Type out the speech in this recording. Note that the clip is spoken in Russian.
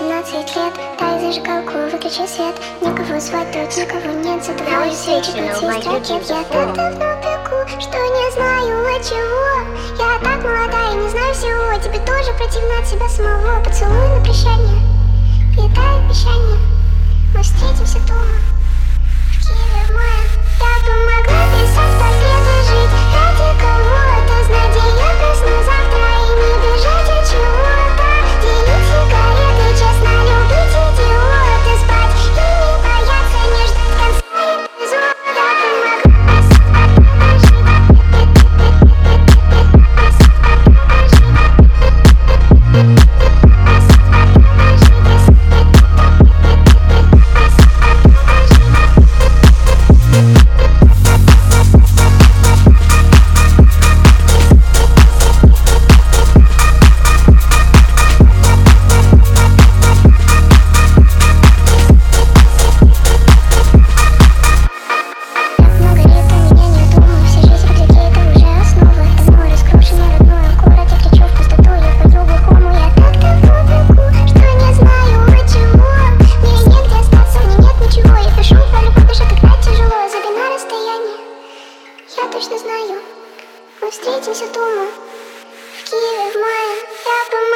18 лет Дай зажигалку, выключи свет? Никого звать тут, никого нет Задуваю свечи, под ракет Я так давно бегу, что не знаю от чего. Я так молода и не знаю всего. Тебе тоже противно от себя самого. Поцелуй на прощание. Летает обещание. Мы встретимся дома. В Киеве в мае встретимся дома. В Киеве в мае, я думаю.